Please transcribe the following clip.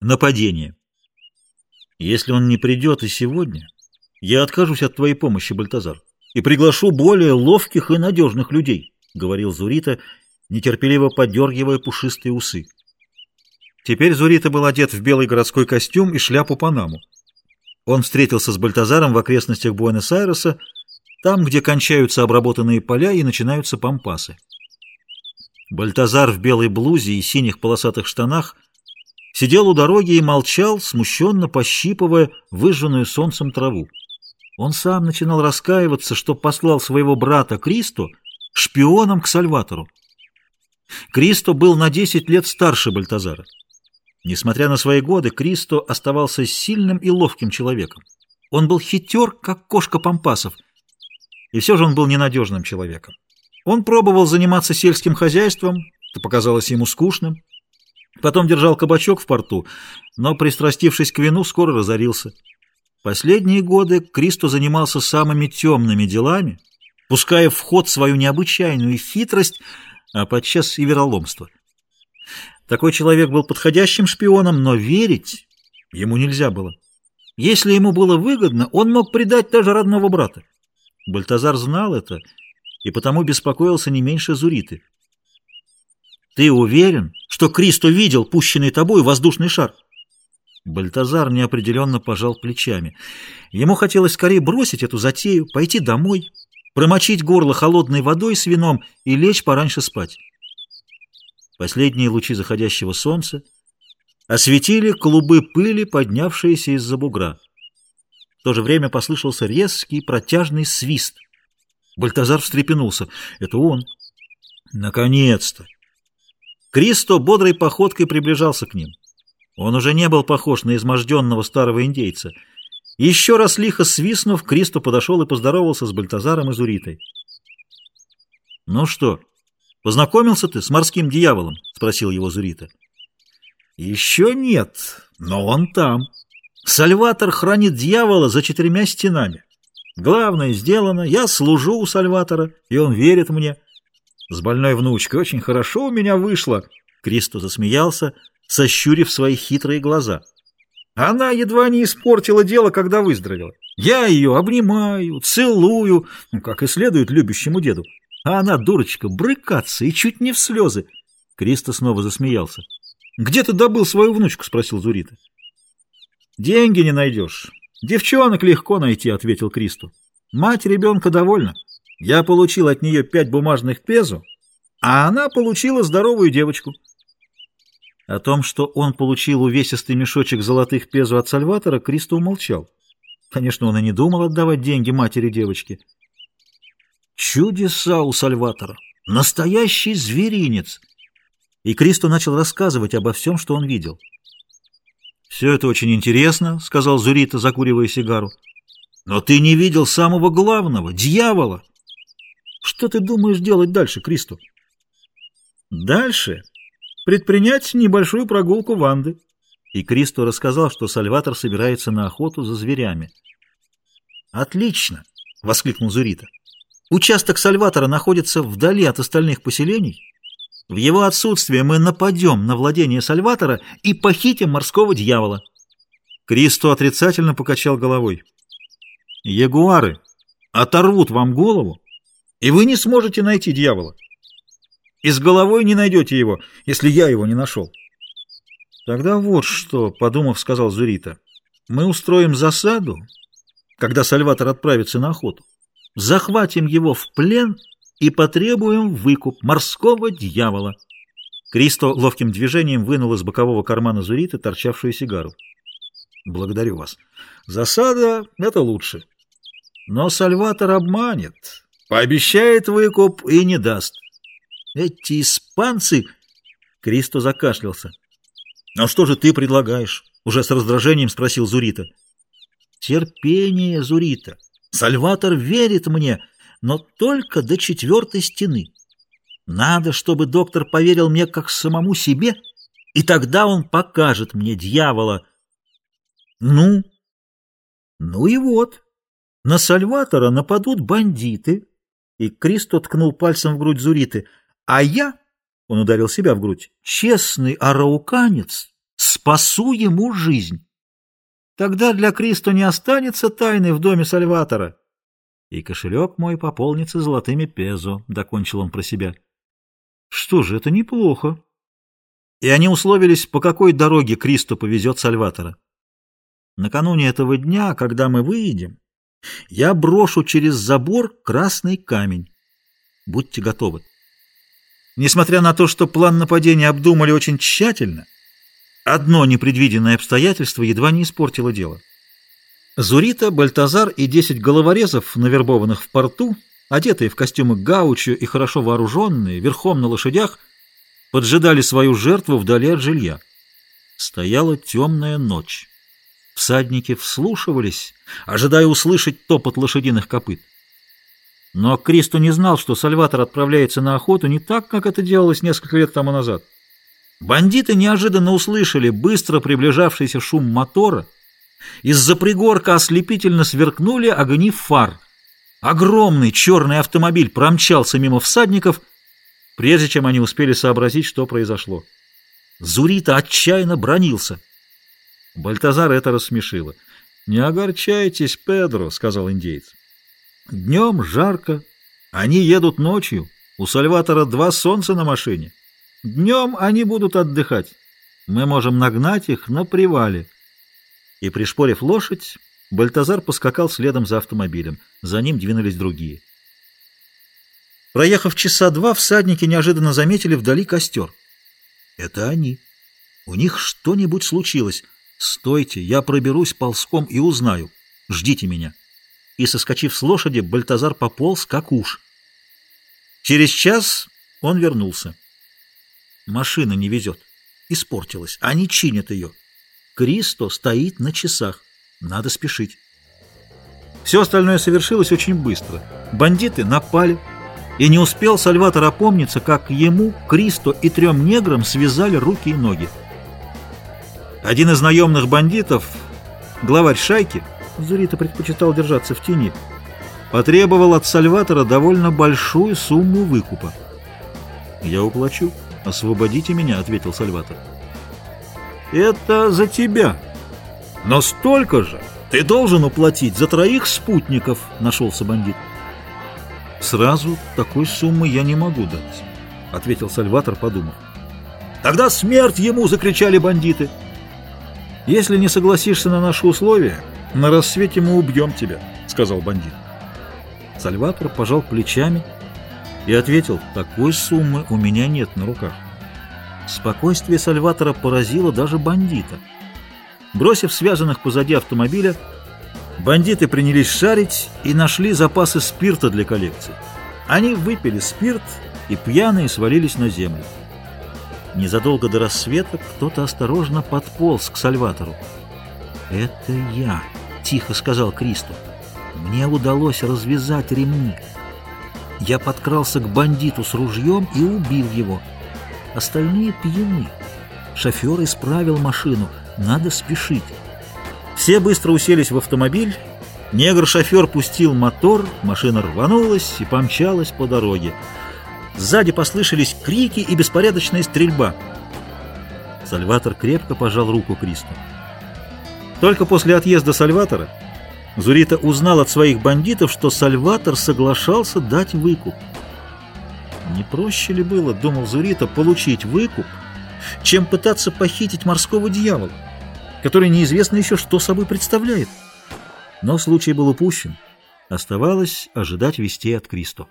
Нападение. Если он не придет и сегодня, я откажусь от твоей помощи, Бальтазар, и приглашу более ловких и надежных людей, — говорил Зурита, нетерпеливо подергивая пушистые усы. Теперь Зурита был одет в белый городской костюм и шляпу Панаму. Он встретился с Бальтазаром в окрестностях Буэнос-Айреса, там, где кончаются обработанные поля и начинаются пампасы. Бальтазар в белой блузе и синих полосатых штанах сидел у дороги и молчал, смущенно пощипывая выжженную солнцем траву. Он сам начинал раскаиваться, что послал своего брата Кристо шпионом к Сальватору. Кристо был на десять лет старше Бальтазара. Несмотря на свои годы, Кристо оставался сильным и ловким человеком. Он был хитер, как кошка Пампасов, и все же он был ненадежным человеком. Он пробовал заниматься сельским хозяйством, это показалось ему скучным. Потом держал кабачок в порту, но, пристрастившись к вину, скоро разорился. Последние годы Кристо занимался самыми темными делами, пуская в ход свою необычайную хитрость, а подчас и вероломство. Такой человек был подходящим шпионом, но верить ему нельзя было. Если ему было выгодно, он мог предать даже родного брата. Бальтазар знал это и потому беспокоился не меньше Зуриты. «Ты уверен, что Кристо видел пущенный тобой воздушный шар?» Бальтазар неопределенно пожал плечами. Ему хотелось скорее бросить эту затею, пойти домой, промочить горло холодной водой с вином и лечь пораньше спать. Последние лучи заходящего солнца осветили клубы пыли, поднявшиеся из-за бугра. В то же время послышался резкий протяжный свист — Бальтазар встрепенулся. Это он. Наконец-то! Кристо бодрой походкой приближался к ним. Он уже не был похож на изможденного старого индейца. Еще раз лихо свистнув, Кристо подошел и поздоровался с Бальтазаром и Зуритой. «Ну что, познакомился ты с морским дьяволом?» — спросил его Зурита. «Еще нет, но он там. Сальватор хранит дьявола за четырьмя стенами. Главное сделано, я служу у Сальватора, и он верит мне. С больной внучкой очень хорошо у меня вышло. Кристо засмеялся, сощурив свои хитрые глаза. Она едва не испортила дело, когда выздоровела. Я ее обнимаю, целую, ну, как и следует любящему деду. А она, дурочка, брыкаться и чуть не в слезы. Кристо снова засмеялся. «Где ты добыл свою внучку?» — спросил Зурита. «Деньги не найдешь. «Девчонок легко найти», — ответил Кристо. «Мать ребенка довольна. Я получил от нее пять бумажных пезо, а она получила здоровую девочку». О том, что он получил увесистый мешочек золотых пезо от Сальватора, Кристо умолчал. Конечно, он и не думал отдавать деньги матери девочки. Чудеса у Сальватора! Настоящий зверинец! И Кристо начал рассказывать обо всем, что он видел. «Все это очень интересно», — сказал Зурита, закуривая сигару. «Но ты не видел самого главного — дьявола. Что ты думаешь делать дальше, Кристо?» «Дальше предпринять небольшую прогулку Ванды». И Кристо рассказал, что Сальватор собирается на охоту за зверями. «Отлично!» — воскликнул Зурита. «Участок Сальватора находится вдали от остальных поселений, в его отсутствие мы нападем на владение Сальватора и похитим морского дьявола. Кристо отрицательно покачал головой. Ягуары оторвут вам голову, и вы не сможете найти дьявола. И с головой не найдете его, если я его не нашел. Тогда вот что, подумав, сказал Зурита. Мы устроим засаду, когда Сальватор отправится на охоту. Захватим его в плен и потребуем выкуп морского дьявола. Кристо ловким движением вынул из бокового кармана Зуриты торчавшую сигару. Благодарю вас. Засада — это лучше. Но Сальватор обманет, пообещает выкуп и не даст. Эти испанцы... Кристо закашлялся. «А что же ты предлагаешь?» — уже с раздражением спросил Зурита. «Терпение, Зурита. Сальватор верит мне, но только до четвертой стены. Надо, чтобы доктор поверил мне как самому себе, и тогда он покажет мне дьявола. Ну? Ну и вот. На Сальватора нападут бандиты, и Кристо ткнул пальцем в грудь Зуриты, а я, он ударил себя в грудь, честный арауканец, Спасу ему жизнь. Тогда для Кристо не останется тайны в доме Сальватора. И кошелек мой пополнится золотыми пезо, — докончил он про себя. Что же, это неплохо. И они условились, по какой дороге Кристо повезет Сальватора. Накануне этого дня, когда мы выедем, я брошу через забор красный камень. Будьте готовы. Несмотря на то, что план нападения обдумали очень тщательно, одно непредвиденное обстоятельство едва не испортило дело. Зурита, Бальтазар и десять головорезов, навербованных в порту, одетые в костюмы гаучо и хорошо вооруженные, верхом на лошадях, поджидали свою жертву вдали от жилья. Стояла темная ночь. Всадники вслушивались, ожидая услышать топот лошадиных копыт. Но Кристо не знал, что Сальватор отправляется на охоту не так, как это делалось несколько лет тому назад. Бандиты неожиданно услышали быстро приближавшийся шум мотора. Из-за пригорка ослепительно сверкнули огни фар. Огромный черный автомобиль промчался мимо всадников, прежде чем они успели сообразить, что произошло. Зурита отчаянно бронился — Бальтазар это рассмешило. «Не огорчайтесь, Педро», — сказал индейец. «Днем жарко, они едут ночью, у Сальватора два солнца на машине. Днем они будут отдыхать, мы можем нагнать их на привале». И, пришпорив лошадь, Бальтазар поскакал следом за автомобилем. За ним двинулись другие. Проехав часа два, всадники неожиданно заметили вдали костер. Это они. У них что-нибудь случилось. «Стойте, я проберусь ползком и узнаю. Ждите меня». И, соскочив с лошади, Бальтазар пополз, как уж. Через час он вернулся. Машина не везет. Испортилась. Они чинят ее. Кристо стоит на часах. Надо спешить. Все остальное совершилось очень быстро. Бандиты напали, и не успел Сальватор опомниться, как ему, Кристо и трем неграм связали руки и ноги. Один из наемных бандитов, главарь шайки, Зурита предпочитал держаться в тени, потребовал от Сальватора довольно большую сумму выкупа. «Я уплачу. Освободите меня», — ответил Сальватор. «Это за тебя. Но столько же ты должен уплатить за троих спутников», — нашелся бандит. «Сразу такой суммы я не могу дать», — ответил Сальватор, подумав. «Тогда смерть ему!» — закричали бандиты. «Если не согласишься на наши условия, на рассвете мы убьем тебя», — сказал бандит. Сальватор пожал плечами и ответил, «Такой суммы у меня нет на руках». Спокойствие Сальватора поразило даже бандита. Бросив связанных позади автомобиля, бандиты принялись шарить и нашли запасы спирта для коллекции. Они выпили спирт и пьяные свалились на землю. Незадолго до рассвета кто-то осторожно подполз к Сальватору. «Это я», — тихо сказал Кристо. «Мне удалось развязать ремни. Я подкрался к бандиту с ружьем и убил его. Остальные пьяны. Шофер исправил машину. Надо спешить». Все быстро уселись в автомобиль. Негр-шофер пустил мотор, машина рванулась и помчалась по дороге. Сзади послышались крики и беспорядочная стрельба. Сальватор крепко пожал руку Кристу. Только после отъезда Сальватора Зурита узнал от своих бандитов, что Сальватор соглашался дать выкуп. Не проще ли было, думал Зурита, получить выкуп, чем пытаться похитить морского дьявола, который неизвестно еще что собой представляет? Но случай был упущен. Оставалось ожидать вестей от Кристо.